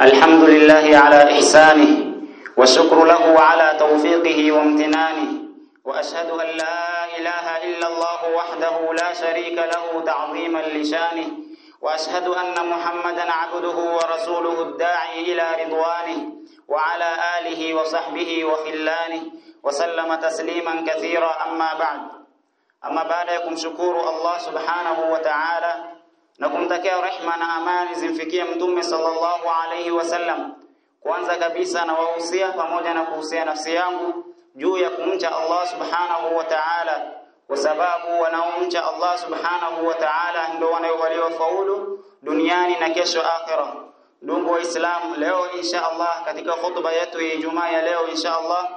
الحمد لله على إحسانه وشكر له على توفيقه وامتنانه وأشهد أن لا إله إلا الله وحده لا شريك له تعظيما لشانه وأشهد أن محمدا عبده ورسوله الداعي إلى رضوانه وعلى آله وصحبه وخلانه وسلم تسليما كثيرا. أما بعد أما بعد يكمشكور الله سبحانه وتعالى na kumtakia rehma na amani zimfikie mtume sallallahu alaihi wasallam. Kwanza kabisa nawahusia pamoja na kuhusia nafsi yangu juu ya kumcha Allah subhanahu wa ta'ala, kwa sababu wanaomcha Allah subhanahu wa ta'ala ndio waliofaulu duniani na kesho akhira. Ndugu Waislamu, leo insha Allah katika khutba yetu ya Ijumaa ya leo insha Allah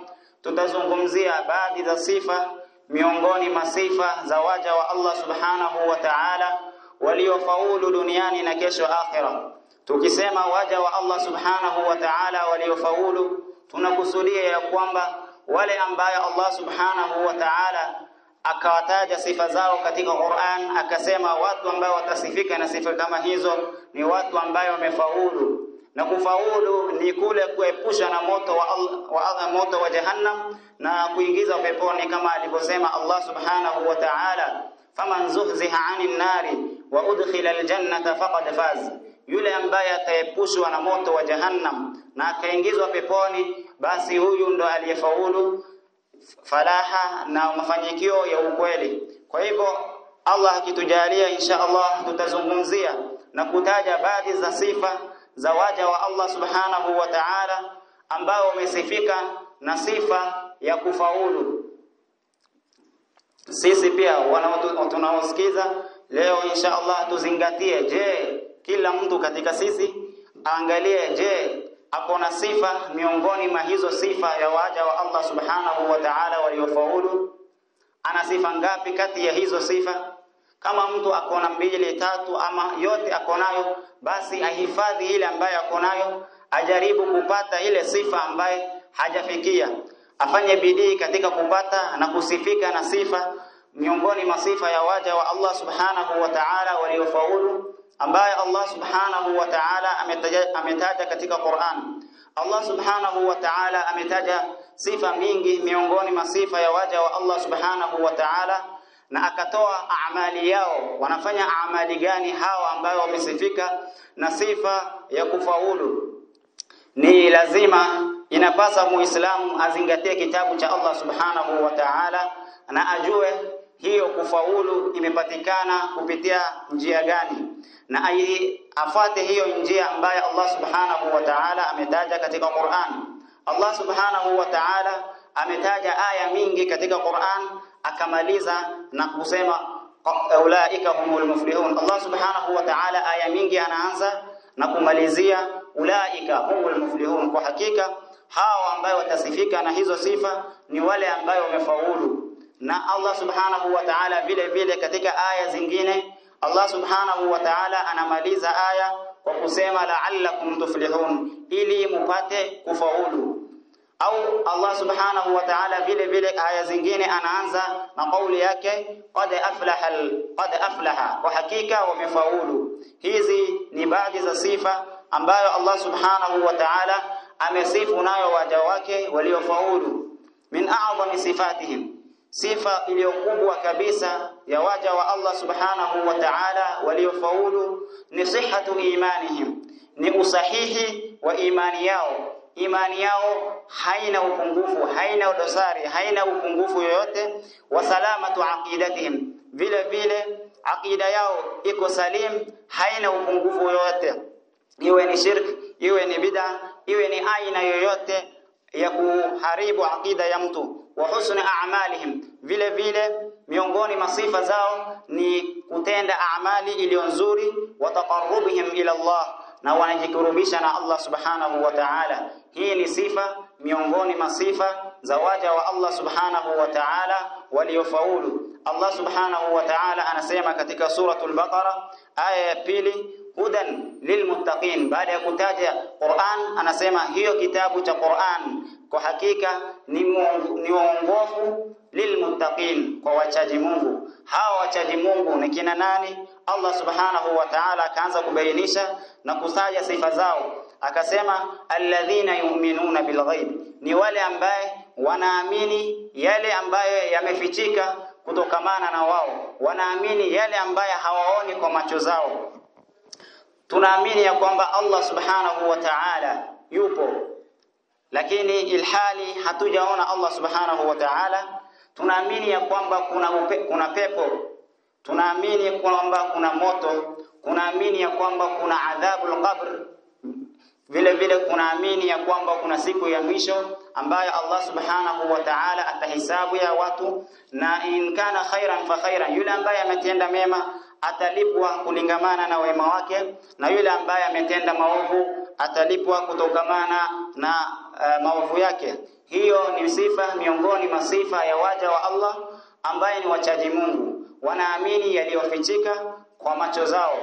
tutazungumzia baadhi za sifa miongoni masifa za waja wa Allah subhanahu wa ta'ala waliofaulu duniani na kesho akhira. Tukisema waja wa Allah subhanahu wa ta'ala waliofaulu, tunakusudia ya kwamba wale ambaye Allah subhanahu wa ta'ala akawataja sifa zao katika Qur'an, akasema watu ambao watasifika na sifa kama hizo ni watu ambao wamefaulu. Na kufaulu ni kule kuepusha na moto wa, Allah, wa moto wa Jahannam na kuingiza peponi kama alivyosema Allah subhanahu wa ta'ala, faman zuhziha 'anil nari wa udkhila aljannata faqad faz, yule ambaye ataepushwa na moto wa Jahannam na akaingizwa peponi, basi huyu ndo aliyefaulu falaha na mafanikio ya ukweli. Kwa hivyo Allah akitujalia, insha Allah tutazungumzia na kutaja baadhi za sifa za waja wa Allah subhanahu wa ta'ala ambao wamesifika na sifa ya kufaulu. Sisi pia tunaosikiza leo insha Allah tuzingatie, je, kila mtu katika sisi angalie, je, ako na sifa miongoni mwa hizo sifa ya waja wa Allah subhanahu wa ta'ala waliofaulu? Ana sifa ngapi kati ya hizo sifa? Kama mtu akona mbili tatu, ama yote akonayo, basi ahifadhi ile ambayo akonayo, ajaribu kupata ile sifa ambaye hajafikia, afanye bidii katika kupata na kusifika na sifa miongoni mwa sifa ya waja wa Allah subhanahu wa ta'ala waliofaulu ambaye Allah subhanahu wa ta'ala ametaja, ametaja katika Qur'an. Allah subhanahu wa ta'ala ametaja sifa mingi miongoni mwa sifa ya waja wa Allah subhanahu wa ta'ala na akatoa amali yao, wanafanya amali gani hawa ambayo wamesifika na sifa ya kufaulu. Ni lazima inapasa muislamu azingatie kitabu cha Allah subhanahu wa ta'ala na ajue hiyo kufaulu imepatikana kupitia njia gani, na afate hiyo njia ambayo Allah subhanahu wa ta'ala ametaja katika Qur'an. Allah subhanahu wa ta'ala ametaja aya mingi katika Qur'an, akamaliza na kusema ulaika humul muflihun. Allah subhanahu wa ta'ala aya mingi anaanza na kumalizia ulaika humul muflihun, kwa hakika hao ambayo watasifika na hizo sifa ni wale ambayo wamefaulu na Allah subhanahu wa ta'ala vile vile katika aya zingine Allah subhanahu wa ta'ala anamaliza aya kwa kusema la'allakum tuflihun, ili mupate kufaulu. Au Allah subhanahu wa ta'ala vile vile aya zingine anaanza na kauli yake qad aflaha qad aflaha, kwa hakika wamefaulu. Hizi ni baadhi za sifa ambayo Allah subhanahu wa ta'ala amesifu nayo waja wake waliofaulu. Min a'zami sifatihim sifa iliyokubwa kabisa ya waja wa Allah subhanahu wa ta'ala waliofaulu ni sihhatu imanihim, ni usahihi wa imani yao. Imani yao haina upungufu, haina dosari, haina upungufu yoyote. Wa salamatu aqidatihim, vile vile aqida yao iko salim, haina upungufu yoyote, iwe ni shirk, iwe ni bid'a, iwe ni aina yoyote ya kuharibu aqida ya mtu wa husni a'malihim, vile vile miongoni masifa zao ni kutenda amali iliyo nzuri, wa taqarrubihim ila Allah, na wanajikurubisha na Allah subhanahu wa ta'ala. Hii ni sifa miongoni masifa za waja wa Allah subhanahu wa ta'ala waliofaulu. Allah subhanahu wa ta'ala anasema katika suratul Baqara aya ya pili hudan lilmuttaqin. Baada ya kutaja Qur'an, anasema hiyo kitabu cha Qur'an kwa hakika ni uongofu lilmuttaqin, kwa wachaji Mungu. Hawa wachaji Mungu ni kina nani? Allah subhanahu wa ta'ala akaanza kubainisha na kutaja sifa zao, akasema alladhina yu'minuna bilghaib ni wale ambaye wanaamini yale ambayo yamefichika kutokamana na wao wanaamini yale ambaye hawaoni kwa macho zao tunaamini ya kwamba Allah subhanahu wa ta'ala yupo. Lakini ilhali hatujaona Allah subhanahu wa ta'ala tunaamini ya kwamba kuna upe, kuna pepo. Tunaamini kwamba kuna moto. Tunaamini ya kwamba kuna adhabu al-qabr vile vile kunaamini ya kwamba kuna siku ya mwisho ambayo Allah subhanahu wa ta'ala atahisabu ya watu. Na in kana khairan fa khairan yule ambaye ametenda mema atalipwa kulingamana na wema wake na yule ambaye ametenda maovu atalipwa kutokamana na uh, maovu yake. Hiyo ni sifa miongoni mwa sifa ya waja wa Allah ambaye ni wachaji Mungu. Wanaamini yaliyofichika kwa macho zao.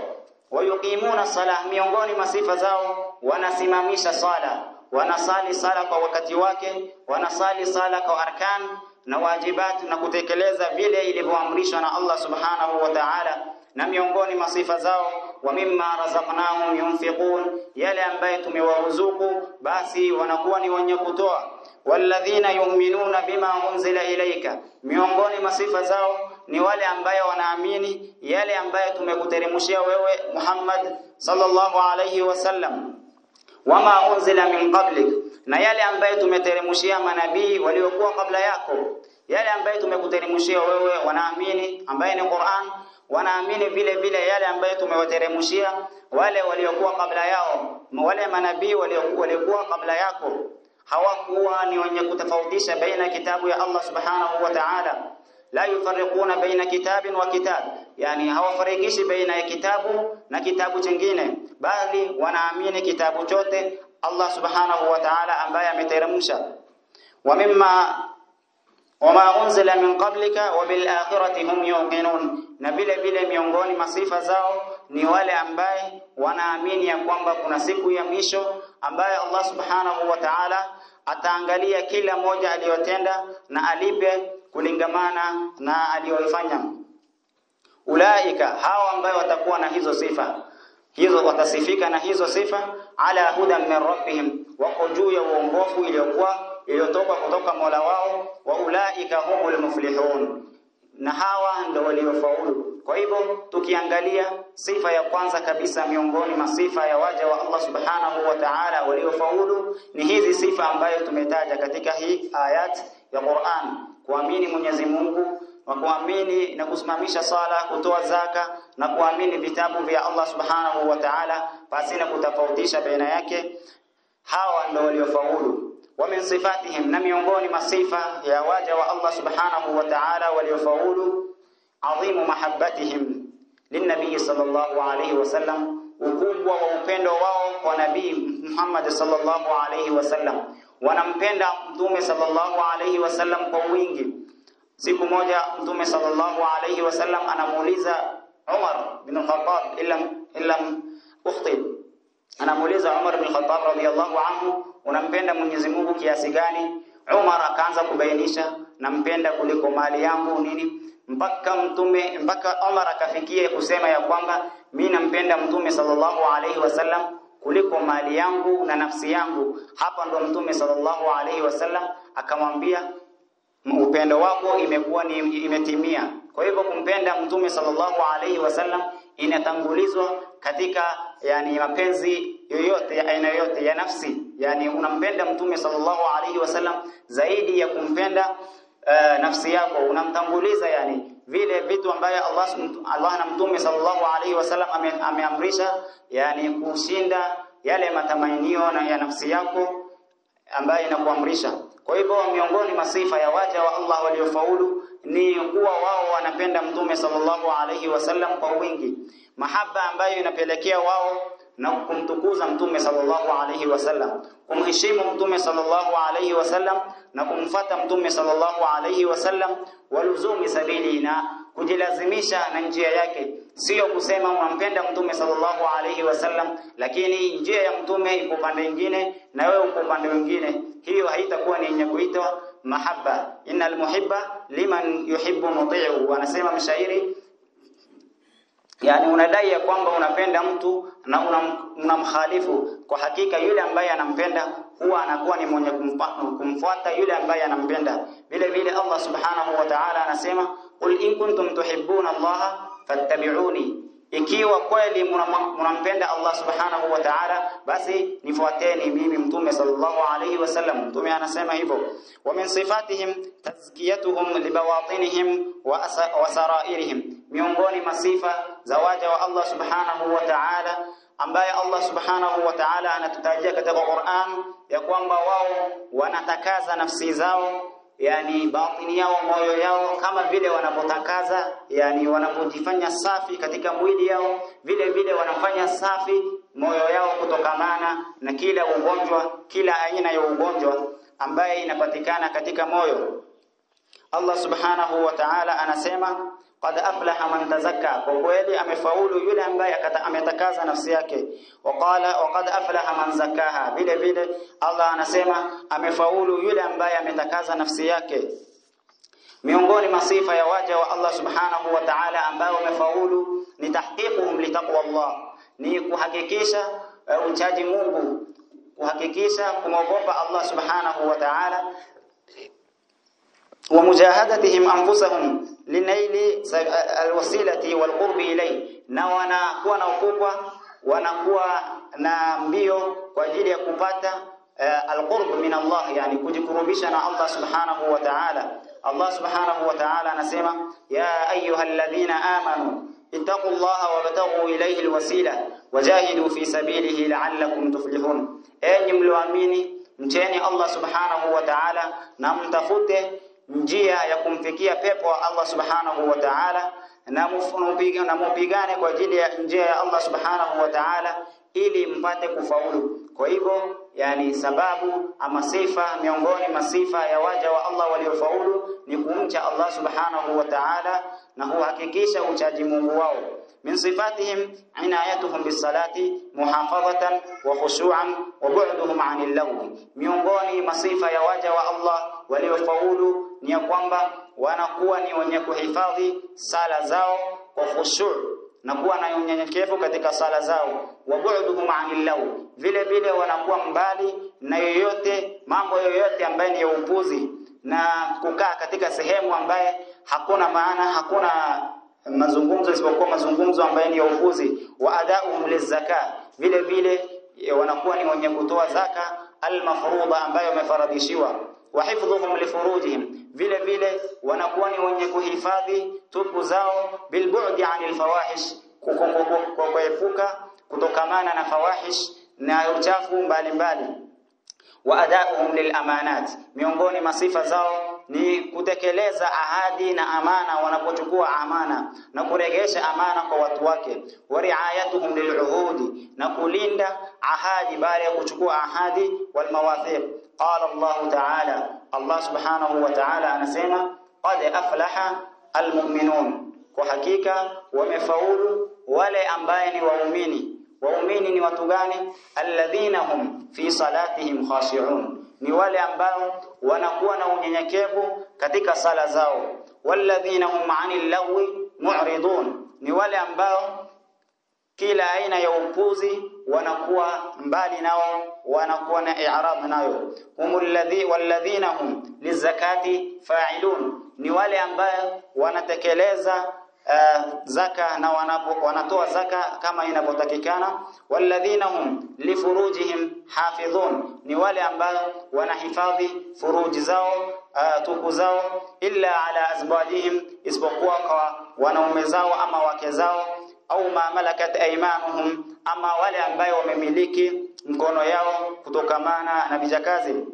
Wayuqimuna salah miongoni mwa sifa zao wanasimamisha sala. Wanasali sala kwa wakati wake wanasali sala kwa arkan na wajibati na kutekeleza vile ilivyoamrishwa na Allah subhanahu wa ta'ala na miongoni masifa zao wa mimma razaqnahum yunfiqun yale ambaye tumewaruzuku basi wanakuwa ni wenye kutoa. Walladhina yu'minuna bima unzila ilayka miongoni masifa zao ni wale ambaye wanaamini yale ambaye tumekuteremshia wewe Muhammad sallallahu alayhi wasallam wama unzila min qablik na yale ambayo tumeteremshia manabii waliokuwa kabla yako yale ambayo tumekuteremshia wewe wanaamini ambaye ni Qur'an wanaamini vile vile yale ambayo tumewateremshia wale waliokuwa kabla yao wale manabii waliokuwa kabla yako. Hawakuwa ni wenye kutofautisha baina kitabu ya Allah subhanahu wa ta'ala. La yufarriquna baina kitabin wa kitab. Yani hawafarikishi baina ya kitabu na kitabu chingine bali wanaamini kitabu chote Allah subhanahu wa ta'ala ambaye ameteremsha. Wa mimma wama unzila min qablika wa bil akhirati hum yuqinun. Na vile vile miongoni masifa zao ni wale ambaye wanaamini ya kwamba kuna siku ya mwisho ambaye Allah subhanahu wa ta'ala ataangalia kila moja aliyotenda na alipe kulingamana na aliyoifanya. Ulaika hao ambao watakuwa na hizo sifa hizo watasifika na hizo sifa. Ala hudan min rabbihim wako juu ya uongofu iliyokuwa iliyotoka kutoka Mola wao. Wa ulaika humul muflihun na hawa ndio waliofaulu. Kwa hivyo tukiangalia sifa ya kwanza kabisa miongoni mwa sifa ya waja wa Allah subhanahu wa ta'ala waliofaulu ni hizi sifa ambayo tumetaja katika hii ayat ya Qur'an. Kuamini Mwenyezi Mungu wa kuamini na kusimamisha sala kutoa zaka na kuamini vitabu vya Allah subhanahu wa ta'ala pasina kutofautisha baina yake hawa ndio waliofaulu. Wa min sifatihim na miongoni masifa ya waja wa Allah subhanahu wa ta'ala waliofaulu adhimu mahabbatihim linnabii sallallahu alayhi wasallam ukubwa wa upendo wao kwa nabii Muhammad sallallahu alayhi wasallam wanampenda mtume sallallahu alayhi wasallam kwa wingi. Siku moja mtume sallallahu alayhi wasallam anamuuliza Umar bin Khattab illa illa ukhti. Anamuuliza Umar bin Khattab radiyallahu anhu unampenda Mwenyezi Mungu kiasi gani? Umar akaanza kubainisha nampenda kuliko mali yangu nini? Mpaka mtume mpaka Umar akafikia kusema ya kwamba mimi nampenda mtume sallallahu alaihi wasallam kuliko mali yangu na nafsi yangu. Hapa ndo mtume sallallahu alaihi wasallam akamwambia upendo wako imekuwa ni imetimia. Kwa hivyo kumpenda mtume sallallahu alaihi wasallam inatangulizwa katika yani mapenzi yoyote ya aina yoyote ya nafsi. Yani unampenda mtume sallallahu alaihi wasallam zaidi ya kumpenda uh, nafsi yako. Unamtanguliza yani vile vitu ambayo Allah Allah na mtume sallallahu alaihi wasallam ameamrisha, ame, yani kushinda yale matamanio na ya nafsi yako ambayo inakuamrisha kwa hivyo miongoni masifa ya waja wa Allah waliofaulu ni kuwa wao wanapenda mtume sallallahu alaihi wasallam kwa wingi. Mahaba ambayo inapelekea wao na kumtukuza mtume sallallahu alaihi wasallam kumheshimu mtume sallallahu alaihi wasallam na kumfata mtume sallallahu alaihi wasallam waluzumi sabili na kujilazimisha na njia yake. Sio kusema unampenda mtume sallallahu alaihi wasallam lakini njia ya mtume iko upande mwingine na wewe uko upande mwingine. Hiyo haitakuwa ni yenye kuitwa mahaba innal muhibba liman yuhibbu muti'u anasema mshairi yani unadai ya kwamba unapenda mtu na unamkhalifu. Una kwa hakika yule ambaye anampenda huwa anakuwa ni mwenye kumfuata yule ambaye anampenda. Vile vile Allah subhanahu wa ta'ala anasema qul in kuntum tuhibbuna Allah fattabi'uni. Ikiwa kweli mnampenda Allah subhanahu wa ta'ala basi nifuateni mimi mtume sallallahu alayhi wasallam mtume anasema hivyo wa min sifatihim tazkiyatuhum libawatinihim wa sarairihim. Miongoni masifa za waja wa Allah subhanahu wa ta'ala ambaye Allah subhanahu wa ta'ala anatutajia katika Qur'an ya kwamba wao wanatakaza nafsi zao yani batini yao moyo yao kama vile wanapotakaza yani wanapojifanya safi katika mwili yao vile vile wanafanya safi moyo yao kutokamana na kila ugonjwa kila aina ya ugonjwa ambaye inapatikana katika moyo. Allah subhanahu wa ta'ala anasema qad aflaha man tazakka. Kwa kweli amefaulu yule ambaye ametakaza nafsi yake. Waqala waqad aflaha man zakaha vile vile Allah anasema amefaulu yule ambaye ametakaza nafsi yake. Miongoni masifa ya waja wa Allah subhanahu wa ta'ala ambao wamefaulu ni tahqiquhum li taqwa Allah. Ni kuhakikisha uh, uchaji Mungu. Kuhakikisha kumwogopa Allah subhanahu wa ta'ala ومجاهدتهم انفسهم لنيل الوسيله والقرب اليه na wanakuwa na ukubwa wanakuwa na mbio kwa ajili ya kupata uh, alqurb min Allah yani kujikurubisha na Allah subhanahu wa ta'ala Allah subhanahu wa ta'ala anasema ya ayyuhalladhina amanu ittaqullaha wabtaghu ilayhi alwasila wajahidu fi sabilihi la'allakum tuflihun enyi mlioamini mcheni Allah subhanahu wa ta'ala na mtafute njia ya kumfikia pepo wa Allah subhanahu wa ta'ala na mupigane na mupigane kwa ajili ya njia ya Allah subhanahu wa ta'ala ili mpate kufaulu kwa hivyo yani sababu ama sifa miongoni masifa ya waja wa Allah waliofaulu ni kumcha Allah subhanahu wa ta'ala na kuhakikisha uchaji Mungu wao min sifatihim inayatuhum bisalati muhafadhatan wa khushu'an wa bu'duhum 'anil lagwi miongoni masifa ya waja wa Allah waliofaulu ni ya kwamba wanakuwa ni wenye kuhifadhi sala zao kwa khushu' na kuwa na unyenyekevu katika sala zao. Wa bu'duhum 'anil vile vile wanakuwa mbali na yoyote mambo yoyote ambaye ni ya upuzi na kukaa katika sehemu ambaye hakuna maana hakuna mazungumzo isipokuwa mazungumzo ambayo ni ya wa adauhum lizaka vile vile wanakuwa ni wenye kutoa zaka almafruḍa ambayo wamefaradhishiwa wa hifdhuhum lifurujihim. Vile vile wanakuwa ni wenye kuhifadhi tupu zao bilbu'di 'anil fawahish kwa kuepuka kutokamana na fawahish na uchafu mbalimbali. Wa adauhum lilamanat miongoni masifa zao ni kutekeleza ahadi na amana wanapochukua amana na kuregesha amana kwa watu wake. Wa riayatuhum liluhudi na kulinda ahadi baada ya kuchukua ahadi wal mawathiq qala Allah ta'ala Allah subhanahu wa ta'ala anasema qad aflaha almu'minun. Kwa hakika wamefaulu wale ambaye ni waumini. Waumini ni watu gani? Alladhina hum fi salatihim khashi'un ni wale ambao wanakuwa na unyenyekevu katika sala zao. Walladhina hum 'anil lagwi mu'ridun ni wale ambao kila aina ya upuzi wanakuwa mbali nao wanakuwa na i'rab nayo. Humul ladhi walladhina hum lizakati fa'ilun ni wale ambao wanatekeleza uh, zaka na wanapo, wanatoa zaka kama inavyotakikana. Walladhina hum lifurujihim hafidhun. Ni wale ambao wanahifadhi furuji zao uh, tuku zao illa ala azwajihim isipokuwa kwa wanaume zao ama wake zao. Au ma malakat aymanuhum ama wale ambao wamemiliki mkono yao kutokamana na vijakazi.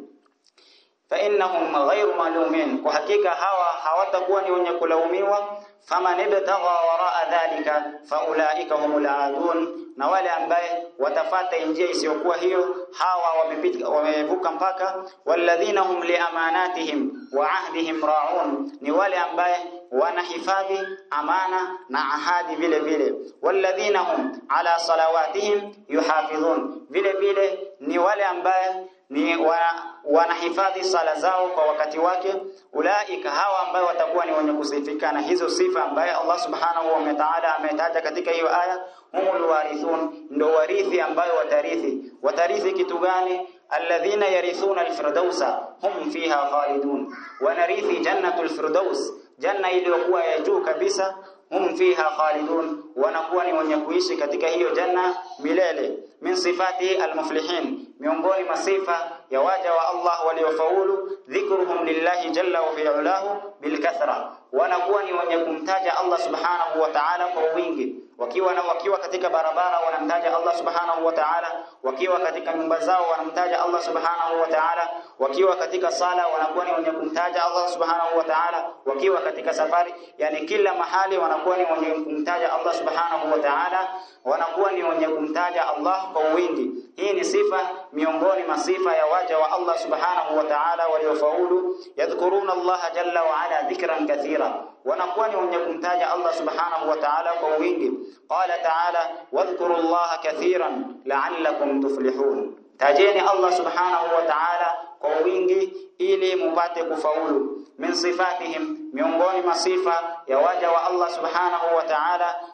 Fa innahum ghayru malumin. Kwa hakika hawa hawatakuwa ni wenye kulaumiwa faman ibtagha waraa dhalika faulaika humul aadun na wale ambaye watafata njia isiyokuwa hiyo hawa wamepita wamevuka mpaka. Walladhina hum liamanatihim wa ahdihim raun. Ni wale ambaye wanahifadhi amana na ahadi vile vile. Walladhina hum ala salawatihim yuhafidhun. Vile vile ni wale ambaye ni wa, wanahifadhi sala zao kwa wakati wake. Ulaika hawa ambao watakuwa ni wenye kusifika na hizo sifa ambaye Allah subhanahu wa ta'ala ametaja katika hiyo aya humul warithun ndo warithi ambayo watarithi. Watarithi kitu gani? Alladhina yarithuna alfirdausa hum fiha khalidun. Wanarithi jannatul firdaus janna iliyokuwa ya juu kabisa hum fiha khalidun wanakuwa ni wenye kuishi katika hiyo janna milele. Min sifati almuflihin miongoni masifa ya waja wa Allah waliofaulu dhikruhum lillahi jalla wa fi'alahu bilkathra. Wanakuwa ni wenye kumtaja Allah subhanahu wa ta'ala kwa wingi wakiwa na wakiwa katika barabara wanamtaja Allah subhanahu wa ta'ala. Wakiwa katika nyumba zao wanamtaja Allah subhanahu wa ta'ala. Wakiwa katika sala wanakuwa ni wenye kumtaja Allah subhanahu wa ta'ala. Wakiwa katika safari yani kila mahali wanakuwa ni wenye kumtaja Allah subhanahu wa ta'ala. Wanakuwa ni wenye kumtaja Allah kwa wingi. Hii ni sifa miongoni masifa ya waja wa Allah subhanahu wa ta'ala waliofaulu. Yadhkuruna Allah jalla wa ala dhikran kathira wanakuwa ni wenye kumtaja Allah subhanahu wa ta'ala kwa wingi. Qala ta'ala wadhkuru kathiran la'allakum tuflihun. Tajeni Allah subhanahu wa ta'ala kwa wingi ili mupate kufaulu. Min sifatihim miongoni masifa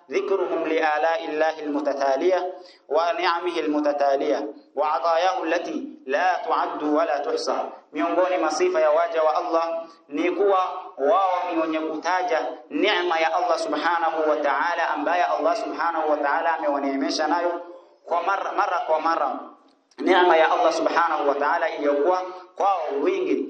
dhikruhum li ala'i llahi almutataliya wa ni'amihi almutataliya wa atayahu allati la tu'addu wa la tuhsa miongoni masifa ya waja wa Allah ni kuwa wao ni wenye kutaja neema ya Allah subhanahu wa ta'ala ambaye Allah subhanahu wa ta'ala amewaneemesha nayo kwa mara, mara kwa mara neema ya Allah subhanahu wa ta'ala iliyokuwa kwao wingi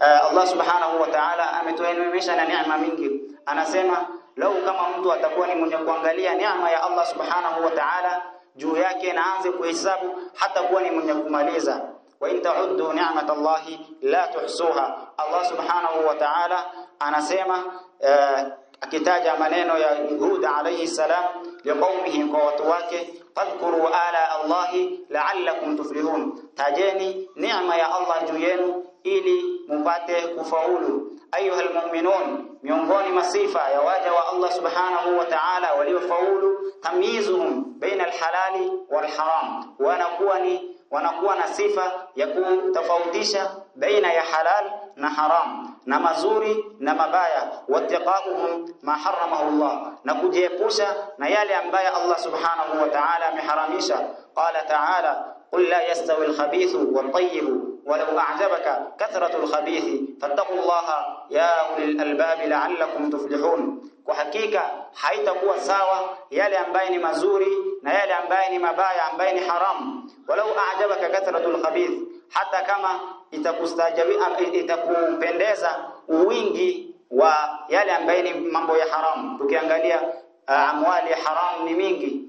uh, Allah subhanahu wa ta'ala ametuenemesha na neema mingi anasema lau kama mtu atakuwa ni mwenye kuangalia neema ya Allah subhanahu wa ta'ala juu yake na aanze kuhesabu hata kuwa ni mwenye kumaliza. Wa in ta'uddu ni'matallahi la tuhsuha. Allah subhanahu wa ta'ala anasema uh, akitaja maneno ya Hud alayhi salam liqaumihi kwa watu wake fadhkuru ala Allahi la'allakum tuflihun. Tajeni neema ya Allah juu yenu ili mupate kufaulu. Ayuha almu'minun miongoni masifa ya waja wa Allah subhanahu wa ta'ala waliofaulu tamyizuhum baina alhalali walharam wanakuwa ni wanakuwa na sifa ya kutofautisha baina ya halal na haram na mazuri na mabaya. Wattiqahuhum ma haramahu Allah na kujiepusha na yale ambaye Allah subhanahu wa ta'ala ameharamisha. Qala ta'ala qul la yastawi al-khabithu wat-tayyib ولو أعجبك كثرة الخبيث فاتقوا الله يا أولي الألباب لعلكم تفلحون kwa hakika haitakuwa sawa yale ambaye ni mazuri na yale ambaye ni mabaya ambaye ni haramu walau a'jabaka kathratul khabith hata kama itakustajabi itakupendeza wingi wa yale ambaye ni mambo ya haramu tukiangalia uh, amwali haramu ni mingi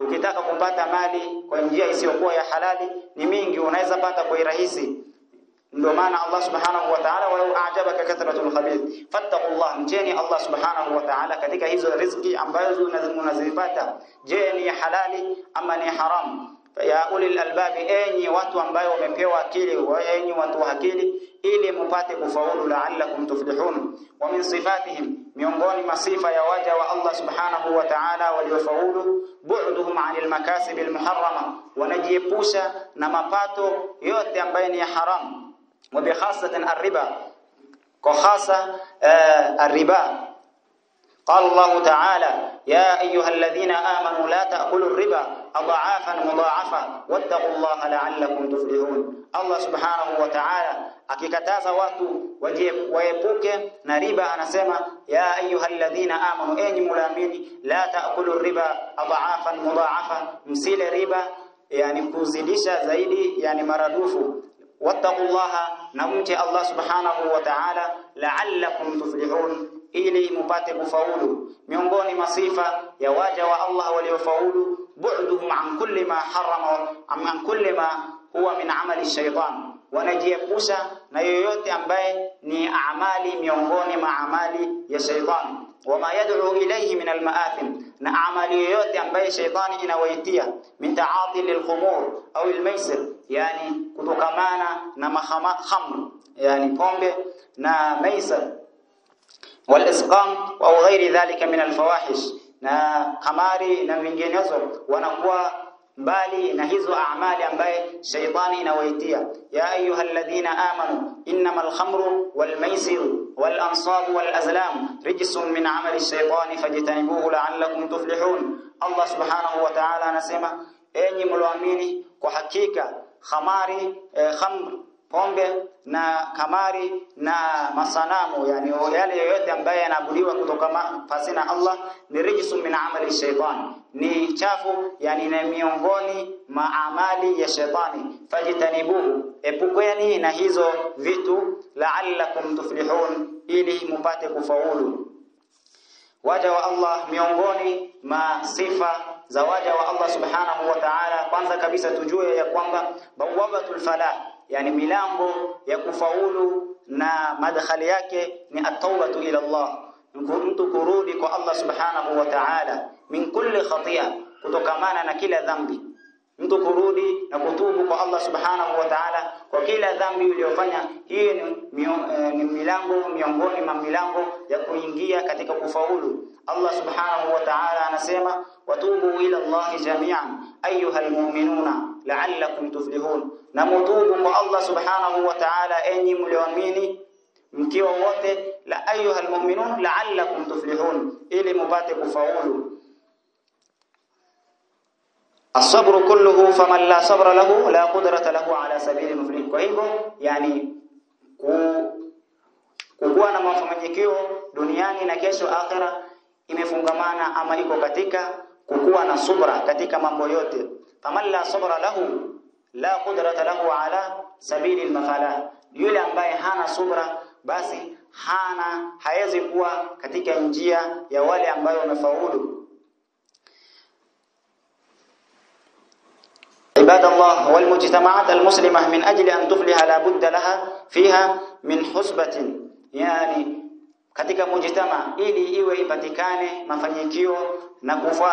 ukitaka kupata mali kwa njia isiyokuwa ya halali ni mingi unaweza pata kwa urahisi. Ndio maana Allah subhanahu wa ta'ala wa a'jabaka kathratul khabith. Fattaqullah mjeni Allah subhanahu wa ta'ala katika hizo riziki ambazo unazipata. Je ni halali ama ni haram? Ya ulil albabi enyi watu ambayo wamepewa akili enyi watu wa akili ili mupate kufaulu la'allakum tuflihun. Wa min sifatihim miongoni masifa ya waja wa Allah subhanahu wa ta'ala waliofaulu bu'duhum 'anil makasib almuharrama wanajiepusha na mapato yote ambayo ni haram. Wa bikhasatan arriba kwa hasa arriba قال الله تعالى يا أيها الذين آمنوا لا تأكلوا الربا أضعافا مضاعفة واتقوا الله لعلكم تفلحون الله سبحانه وتعالى akikataza watu waepuke na riba anasema ya ayuha alladhina amanu enyi mulaamini la taakulu riba adhaafan mudhaafa msile riba yani kuzidisha zaidi yani maradufu wattaqullaha na mche Allah subhanahu wa ta'ala la'allakum tuflihun ili mupate kufaulu. Miongoni masifa ya waja wa Allah waliofaulu bu'duhum an kulli ma harama an kulli ma huwa min amali shaytan. Wanajiepusha na yoyote ambaye ni amali miongoni mwa amali ya shaytan. Wama yad'u ilayhi min almaathim na amali yoyote ambaye shaytani inawaitia min ta'ati lilkhumur au almaisir yani kutokamana na khamr yani pombe na maisir والإسقام أو غير ذلك من الفواحش. نا قماري نا منجنزو ونقوى بالي نهزو أعمال أمباي شيطاني نويتيا يا أيها الذين آمنوا إنما الخمر والميسر والأنصاب والأزلام رجس من عمل الشيطان فاجتنبوه لعلكم تفلحون. الله سبحانه وتعالى نسيما أيني ملوامين وحكيكا خماري آه، خمر pombe na kamari na masanamu yani yale yoyote ambaye yanaabudiwa kutoka pasina Allah ni rijsun min amali shaytan ni chafu yani ni miongoni maamali ya shetani fajitanibuhu epukeni na hizo vitu la'allakum tuflihun ili mupate kufaulu. Waja wa Allah miongoni ma sifa za waja wa Allah subhanahu wa ta'ala kwanza kabisa tujue ya kwamba bawabatul falah yani milango ya kufaulu na madkhali yake ni at-taubatu ila Allah. Mtu kurudi kwa Allah subhanahu wa ta'ala min kulli khati'a kutokamana na kila dhambi. Mtu kurudi na kutubu kwa Allah subhanahu wa ta'ala kwa kila dhambi uliyofanya. Hii ni, eh, ni milango miongoni mwa milango ya kuingia katika kufaulu. Allah subhanahu wa ta'ala anasema watubu ila Allah jami'an ayyuhal mu'minuna la'allakum tuflihun na mutubu kwa Allah subhanahu wa ta'ala enyi mlioamini mkiwa wote la ayyuhal mu'minun la'allakum tuflihun ili mupate kufaulu الصبر كله فمن لا صبر له لا قدرة له على سبيل المفلح kwa hivyo yani kukuwa na mafanikio duniani na kesho akhera imefungamana ama iko katika kukuwa na subra katika mambo yote faman la sabra lahu la qudrata lahu ala sabili almafalah yule ambaye hana subra basi hana hawezi kuwa katika njia ya wale ambayo wamefaulu عباد الله والمجتمعات المسلمة من أجل أن تفلح لا بد لها فيها من حسبة يعني katika mujtama ili iwe ipatikane mafanikio na kufa,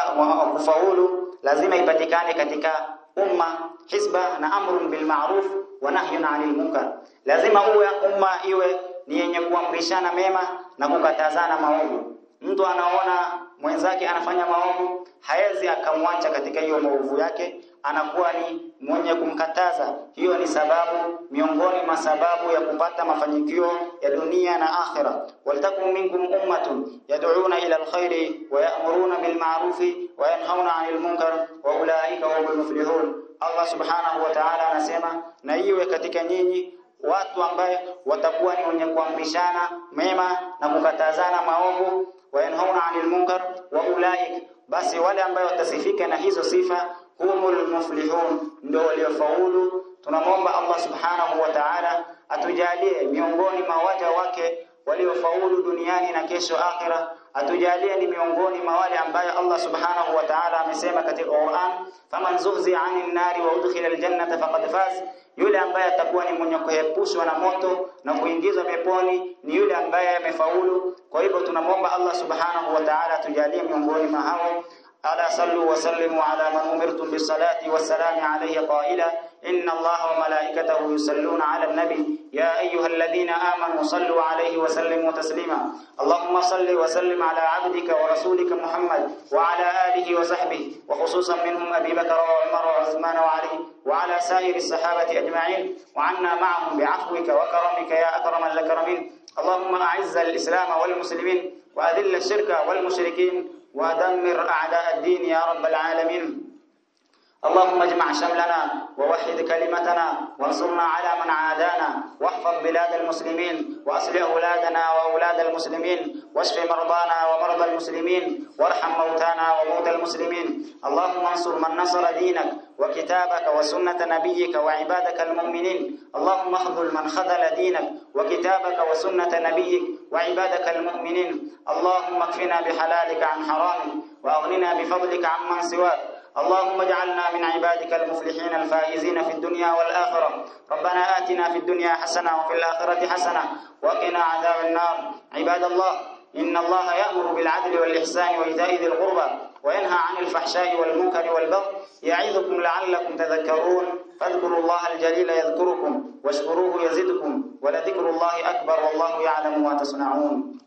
kufaulu lazima ipatikane katika umma hizba na amrun bil ma'ruf wa nahyun 'anil munkar. Lazima uwe umma iwe ni yenye kuamrishana mema na kukatazana maovu. Mtu anaona mwenzake anafanya maovu haezi akamwacha katika hiyo maovu yake anakuwa ni mwenye kumkataza. Hiyo ni sababu miongoni mwa sababu ya kupata mafanikio ya dunia na akhira. Waltakum minkum ummatun yad'una ila alkhairi wa ya'muruna bil ma'rufi wa yanhauna 'anil munkar wa ulaika humul muflihun. Allah subhanahu wa ta'ala anasema na iwe katika nyinyi watu ambaye watakuwa ni wenye kuamrishana mema na kukatazana maovu wa yanhauna 'anil munkar wa ulaika. Basi wale ambao watasifika na hizo sifa humul muflihun ndio waliofaulu. Tunamwomba Allah subhanahu wa ta'ala atujalie miongoni mwa waja wake waliofaulu duniani na kesho akhira atujalie ni miongoni mwa wale ambaye Allah subhanahu wa ta'ala amesema katika Qur'an faman zuhzi 'anil nari wa udkhila aljannata faqad faz. Yule ambaye atakuwa ni mwenye kuepushwa na moto na kuingizwa peponi ni yule ambaye amefaulu. Kwa hivyo tunamwomba Allah subhanahu wa ta'ala atujalie miongoni mwa hao ألا صلوا وسلموا على من أمرتم بالصلاة والسلام عليه قائلا إن الله وملائكته يصلون على النبي. يا أيها الذين آمنوا صلوا عليه وسلموا تسليما. اللهم صل وسلم على عبدك ورسولك محمد وعلى آله وصحبه وخصوصا منهم أبي بكر وعمر وعثمان وعلي وعلى سائر الصحابة أجمعين. وعنا معهم بعفوك وكرمك يا أكرم الأكرمين. اللهم أعز الإسلام والمسلمين وأذل الشرك والمشركين. ودمر أعداء الدين يا رب العالمين. اللهم اجمع شملنا ووحد كلمتنا وانصرنا على من عادانا. واحفظ بلاد المسلمين وأصلح أولادنا وأولاد المسلمين. واشف مرضانا ومرضى المسلمين. وارحم موتانا وموتى المسلمين. اللهم انصر من نصر دينك وكتابك وسنة نبيك وعبادك المؤمنين. اللهم اخذل من خذل دينك وكتابك وسنة نبيك وعبادك المؤمنين. اللهم اكفنا بحلالك عن حرامك وأغننا بفضلك عمن سواك. اللهم اجعلنا من عبادك المفلحين الفائزين في الدنيا والآخرة. ربنا آتنا في الدنيا حسنة وفي الآخرة حسنة وقنا عذاب النار. عباد الله إن الله يأمر بالعدل والإحسان وإيتاء ذي القربى وينهى عن الفحشاء والمنكر والبغي. يعظكم لعلكم تذكرون. فاذكروا الله الجليل يذكركم واشكروه يزدكم ولذكر الله أكبر والله يعلم ما تصنعون